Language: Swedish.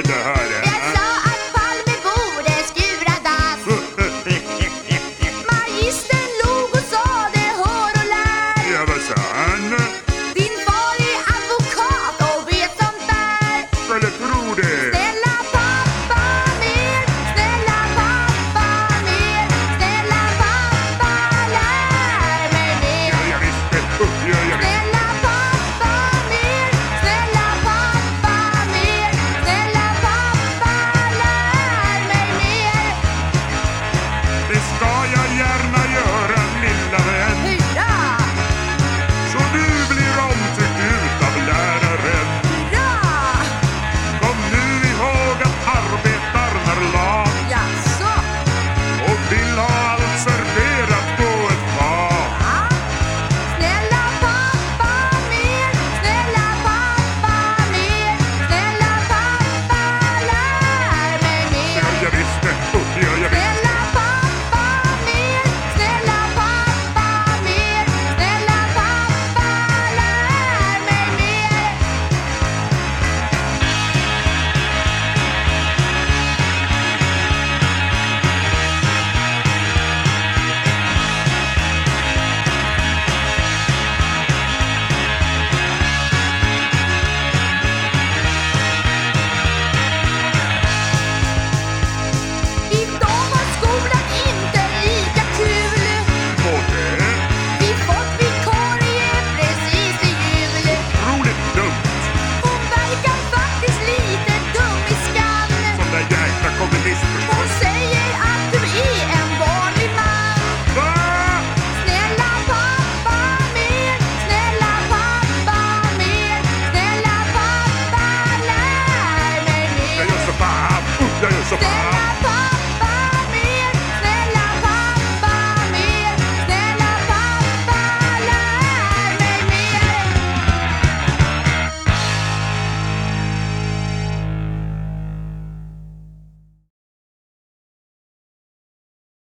vi inte höra. Jag sa att Palme borde skura dass. Magistern log och sa det hör och lär. Ja, vad sa han? Din far är advokat och vet sånt där. Skulle tro det. Snälla pappa ner, snälla pappa ner, snälla pappa lär mig mer. Ja, ja, visst. Ja, ja, visst. Yeah.